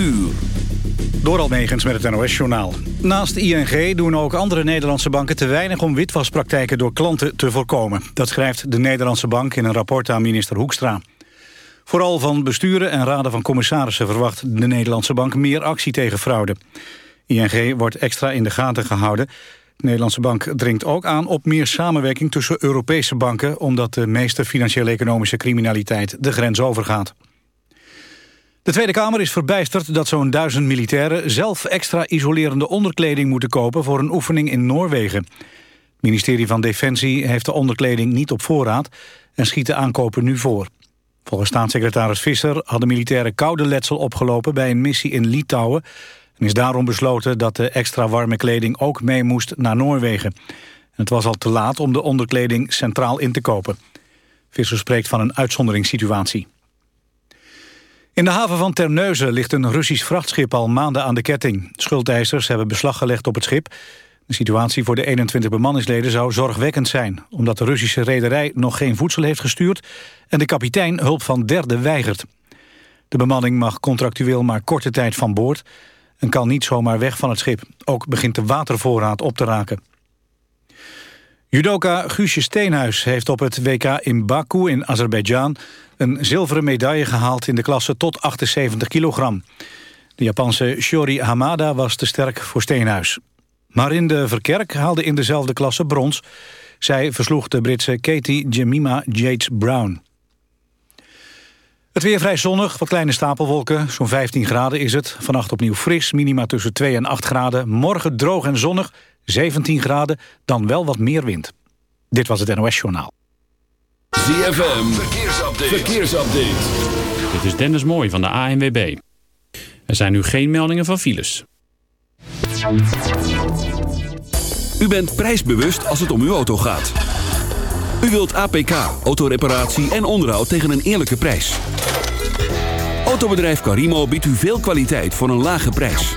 uur. Door Almegens met het NOS-journaal. Naast ING doen ook andere Nederlandse banken te weinig... om witwaspraktijken door klanten te voorkomen. Dat schrijft de Nederlandse bank in een rapport aan minister Hoekstra. Vooral van besturen en raden van commissarissen... verwacht de Nederlandse bank meer actie tegen fraude. ING wordt extra in de gaten gehouden. De Nederlandse bank dringt ook aan op meer samenwerking... tussen Europese banken... omdat de meeste financieel-economische criminaliteit de grens overgaat. De Tweede Kamer is verbijsterd dat zo'n duizend militairen... zelf extra isolerende onderkleding moeten kopen... voor een oefening in Noorwegen. Het ministerie van Defensie heeft de onderkleding niet op voorraad... en schiet de aankopen nu voor. Volgens staatssecretaris Visser hadden militairen koude letsel opgelopen... bij een missie in Litouwen... en is daarom besloten dat de extra warme kleding ook mee moest naar Noorwegen. En het was al te laat om de onderkleding centraal in te kopen. Visser spreekt van een uitzonderingssituatie. In de haven van Terneuzen ligt een Russisch vrachtschip al maanden aan de ketting. Schuldeisers hebben beslag gelegd op het schip. De situatie voor de 21 bemanningsleden zou zorgwekkend zijn... omdat de Russische rederij nog geen voedsel heeft gestuurd... en de kapitein hulp van derden weigert. De bemanning mag contractueel maar korte tijd van boord... en kan niet zomaar weg van het schip. Ook begint de watervoorraad op te raken. Judoka Guusje Steenhuis heeft op het WK in Baku in Azerbeidzjan... een zilveren medaille gehaald in de klasse tot 78 kilogram. De Japanse Shori Hamada was te sterk voor Steenhuis. Marinde Verkerk haalde in dezelfde klasse brons. Zij versloeg de Britse Katie Jemima Yates Brown. Het weer vrij zonnig, wat kleine stapelwolken. Zo'n 15 graden is het. Vannacht opnieuw fris, minima tussen 2 en 8 graden. Morgen droog en zonnig, 17 graden, dan wel wat meer wind. Dit was het NOS Journaal. ZFM, verkeersupdate. verkeersupdate. Dit is Dennis Mooij van de ANWB. Er zijn nu geen meldingen van files. U bent prijsbewust als het om uw auto gaat. U wilt APK, autoreparatie en onderhoud tegen een eerlijke prijs. Autobedrijf Carimo biedt u veel kwaliteit voor een lage prijs.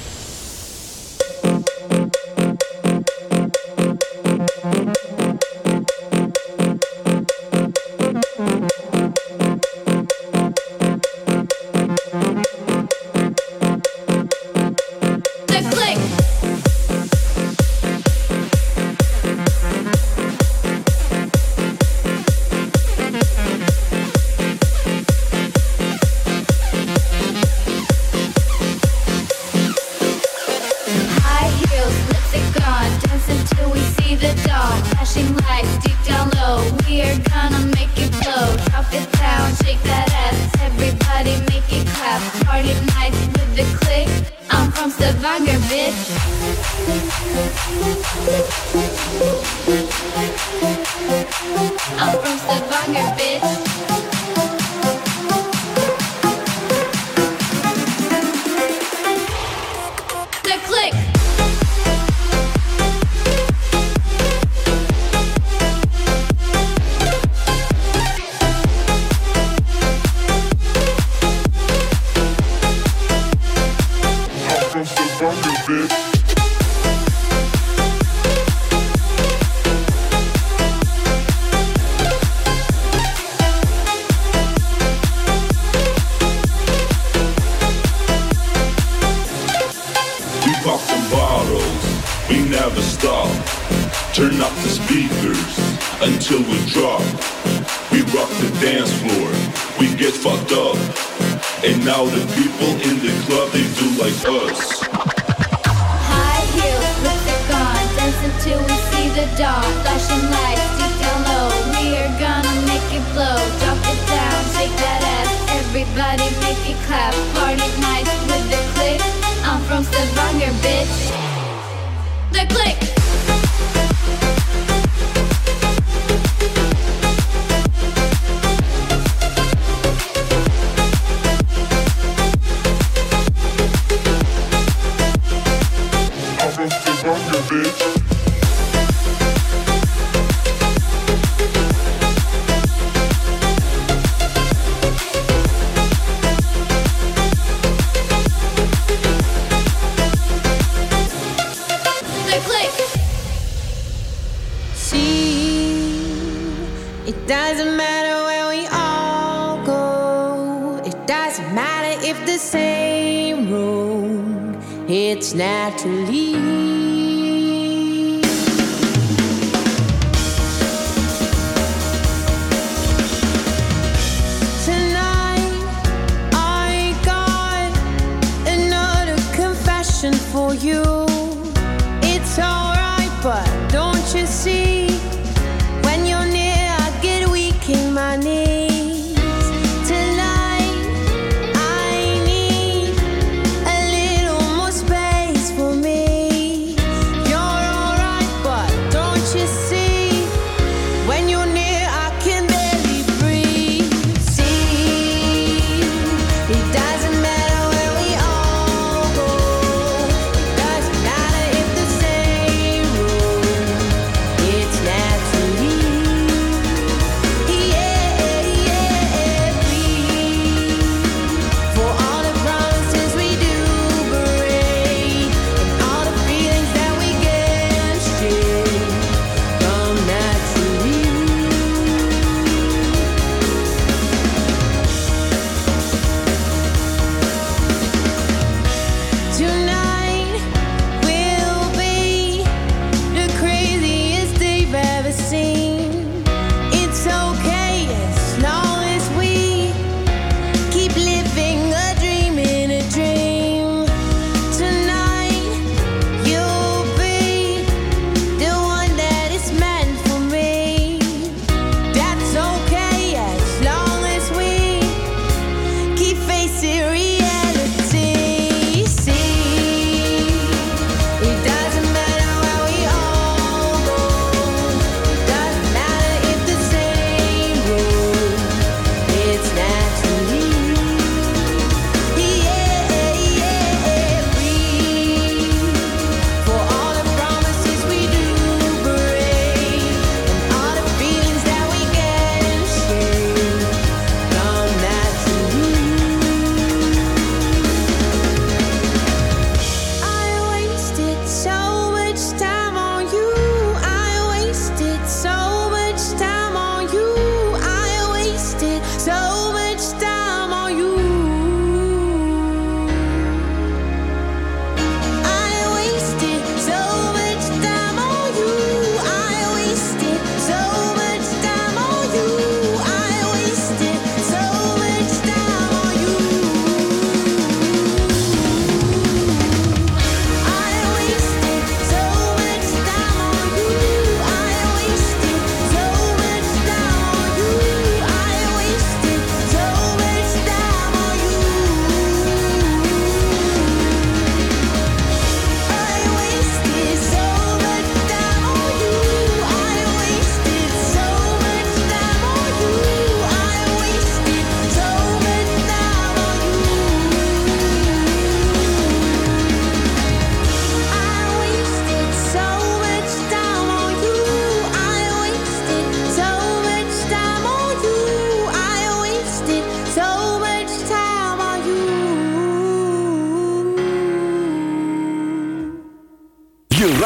Stavanger, bitch. I'm from Stavanger, bitch. 距离。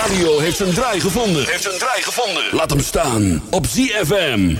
radio heeft zijn draai gevonden. Heeft zijn draai gevonden. Laat hem staan op ZFM.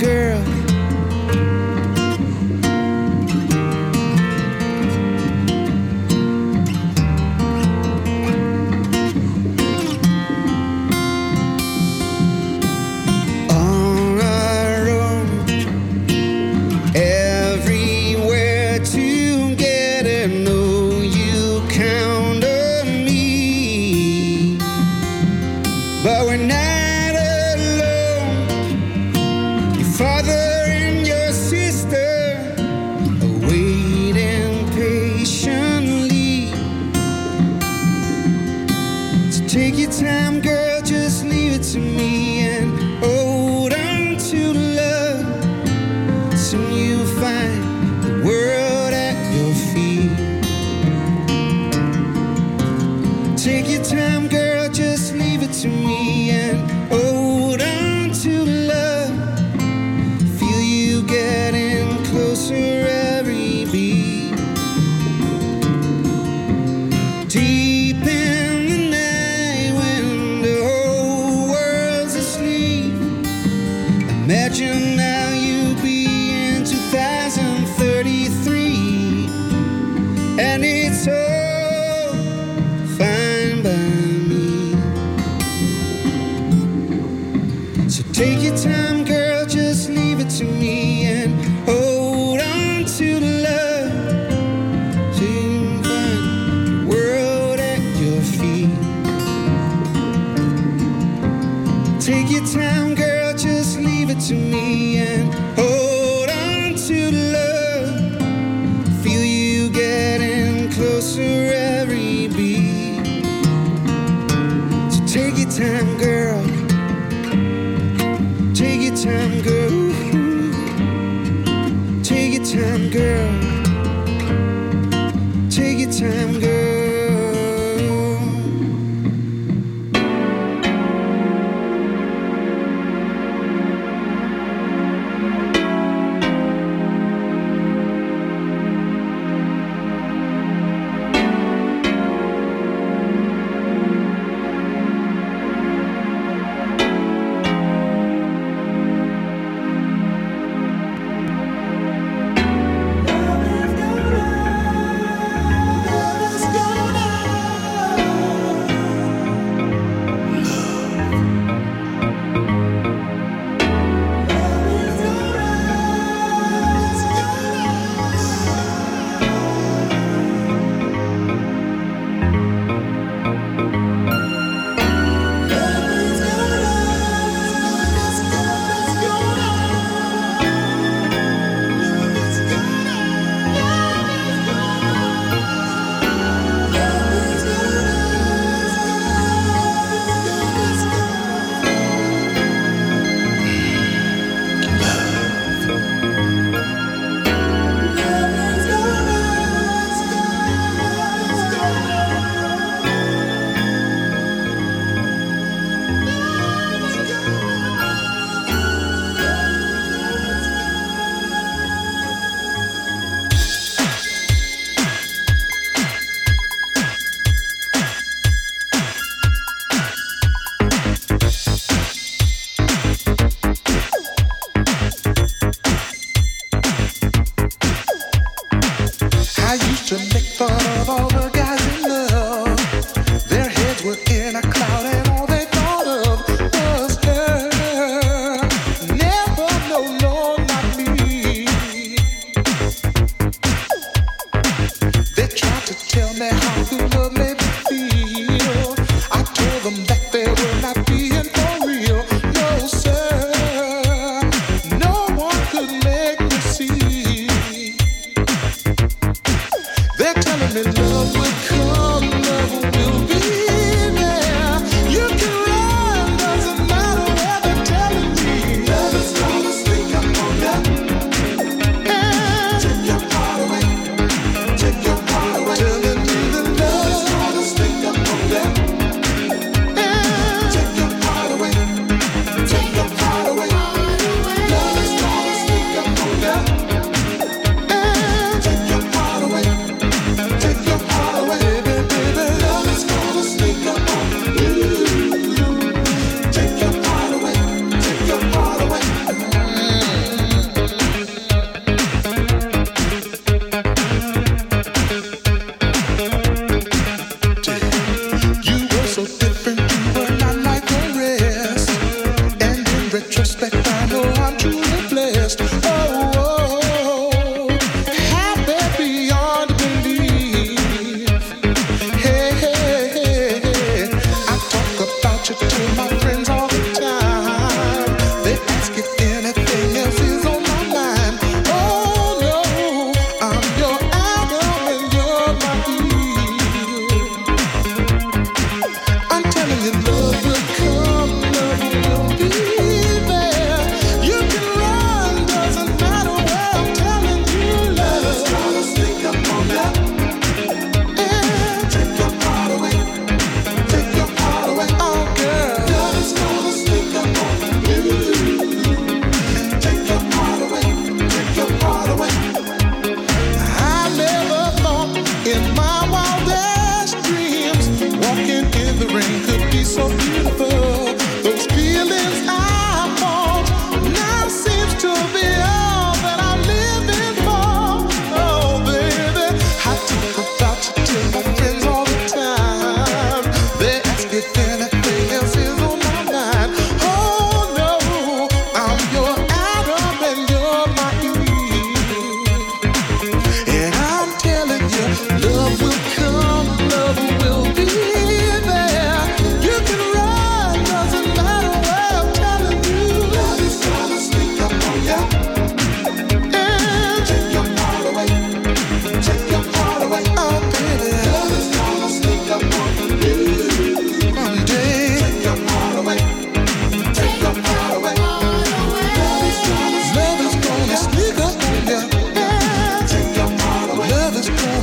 Girl. So take your time, girl, just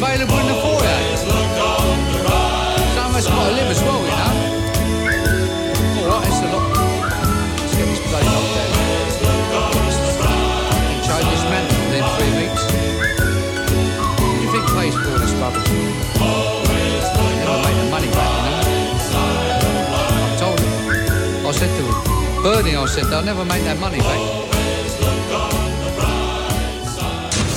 available in the foyer. Of us got to live as well, you know. All right, it's a lot. Let's get this bloody locked down. And change this man within three weeks. What do you think pays for all this rubbish? Never make the money back, you know. I told him. I said to him, Bernie, I said, they'll never make that money back.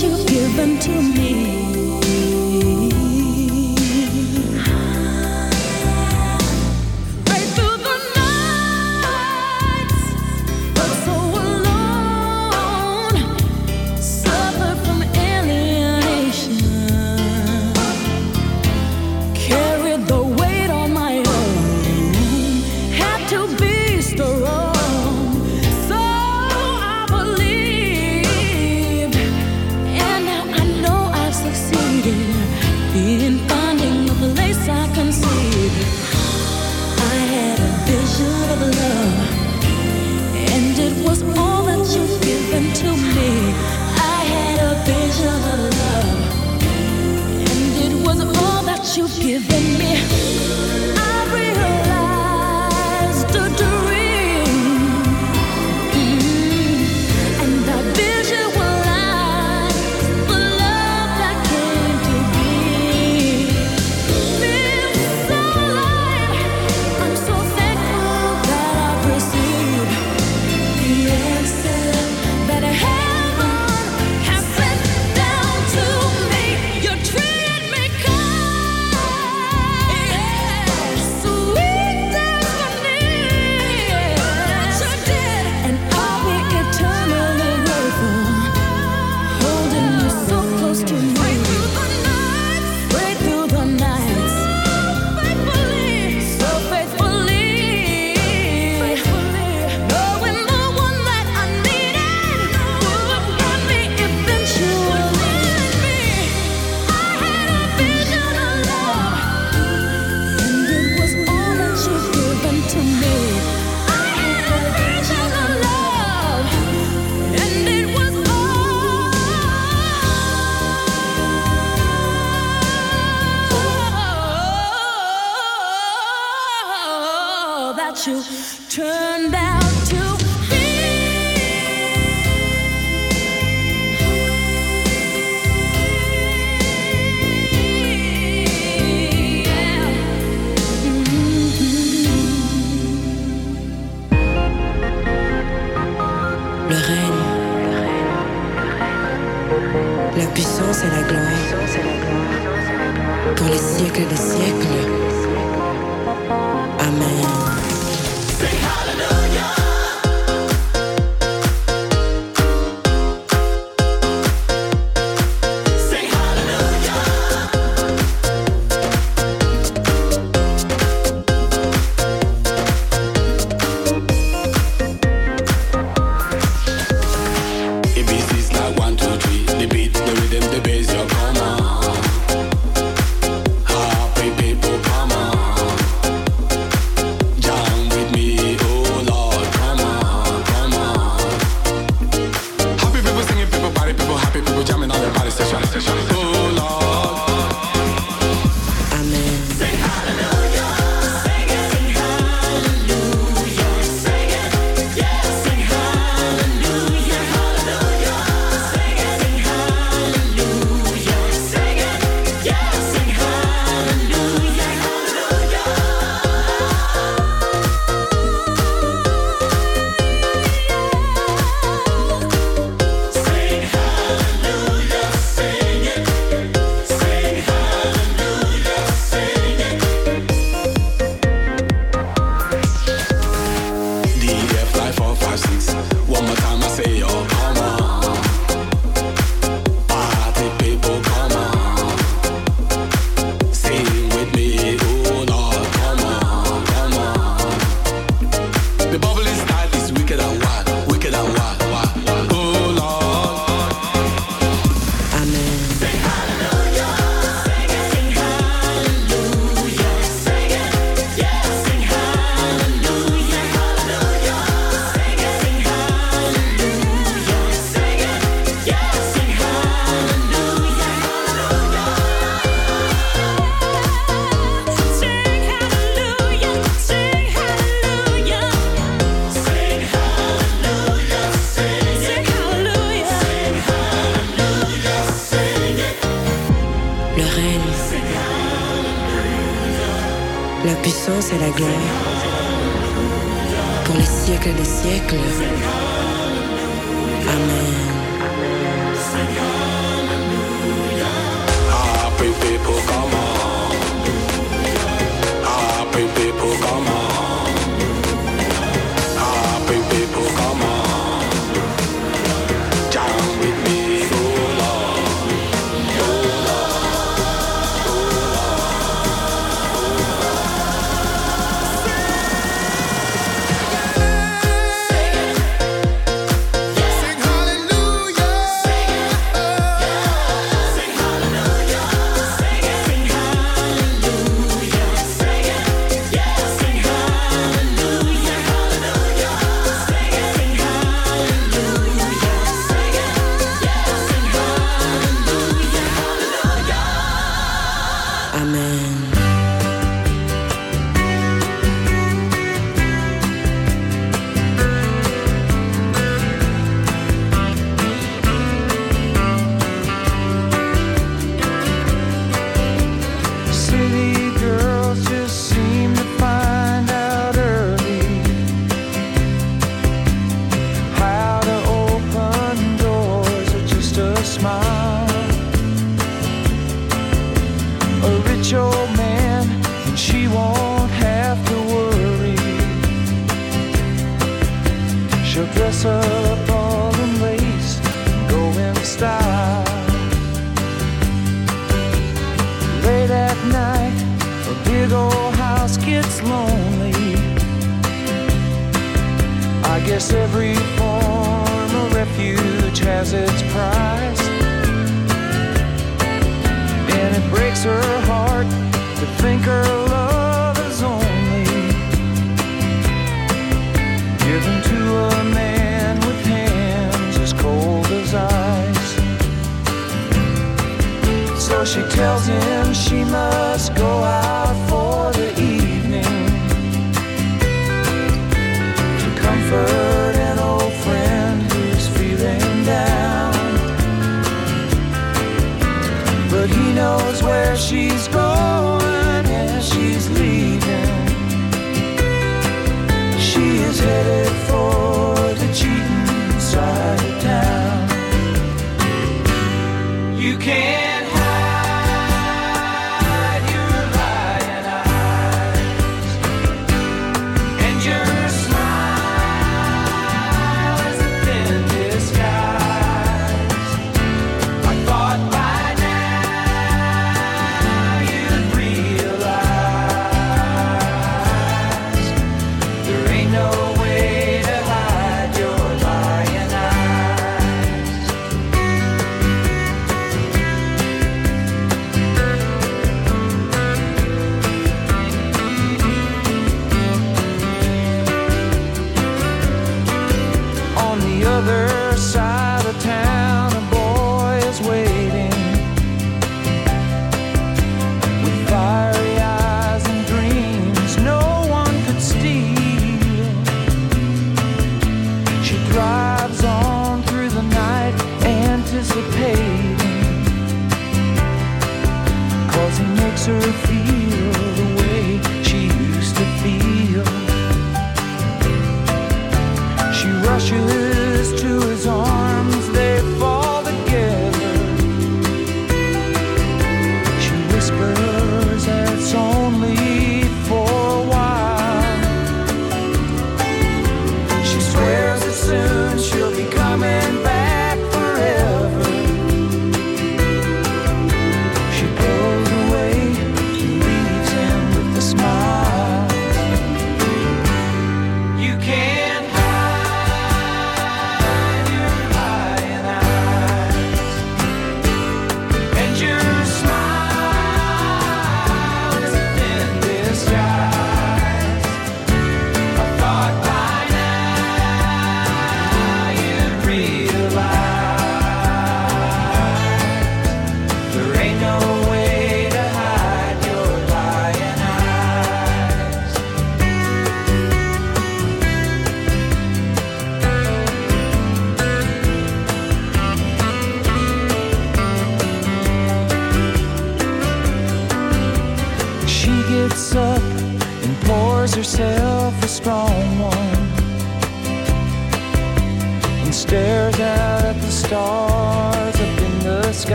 You've given to me. Et la gloire pour les siècles des siècles.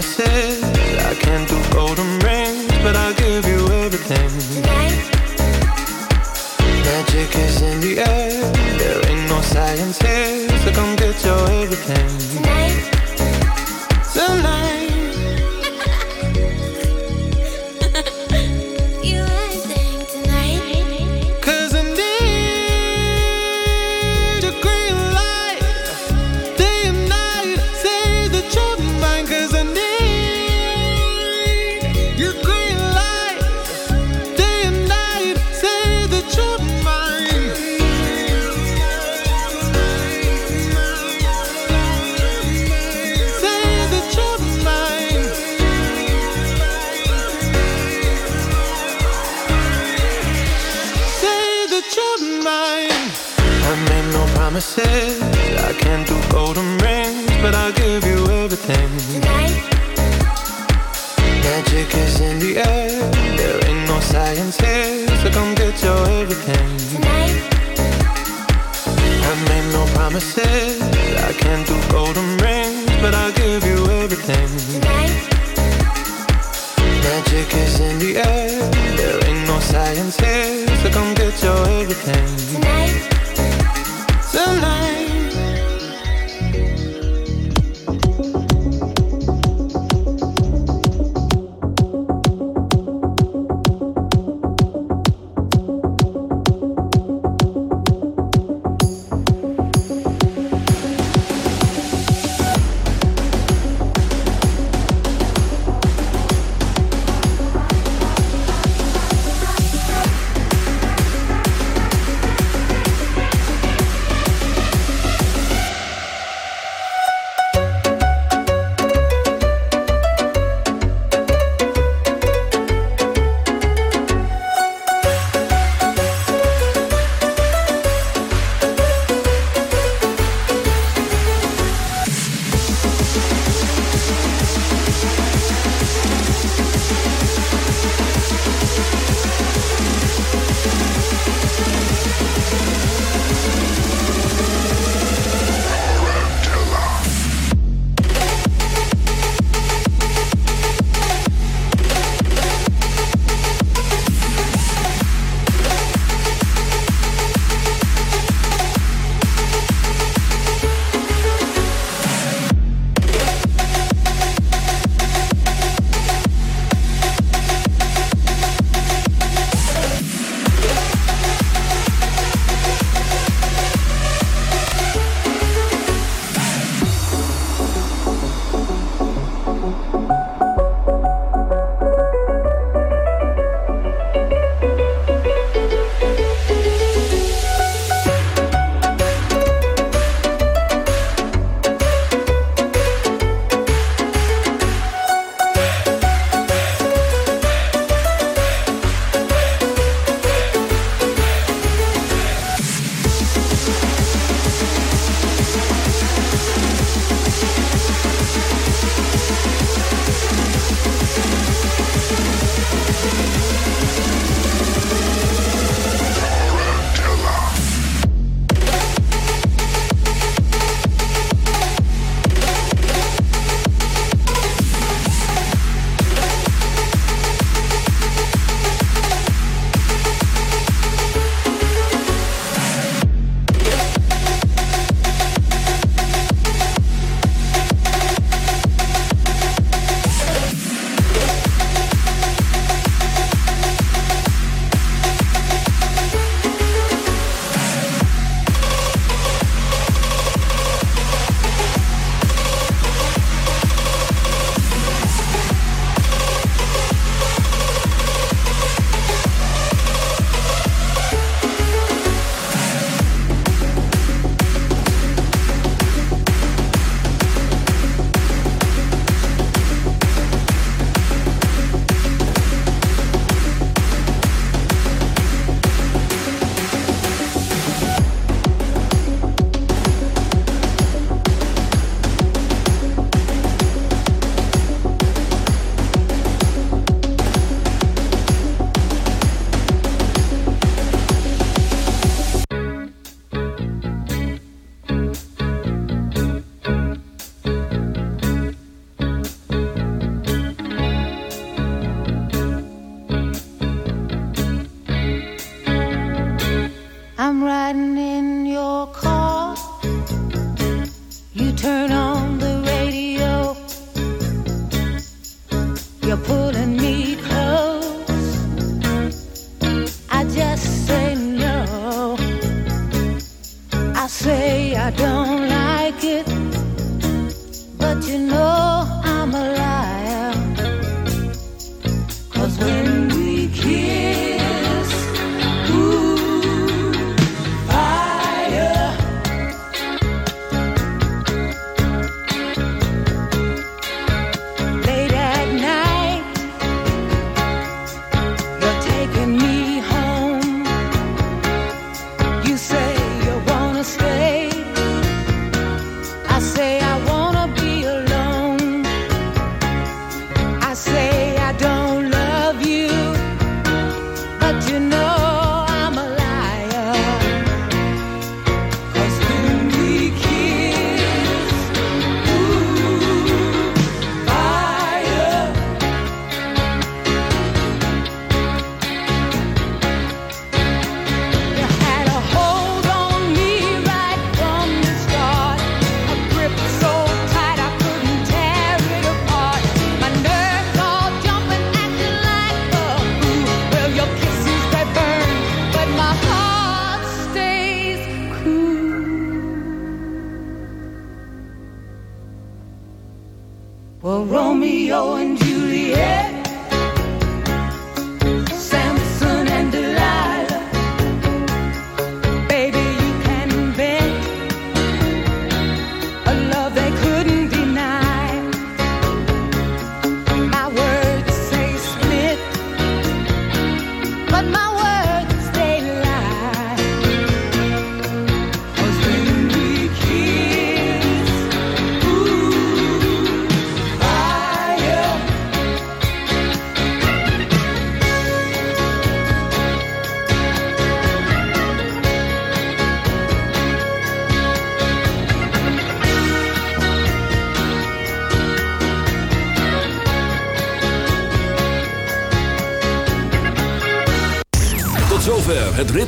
promises.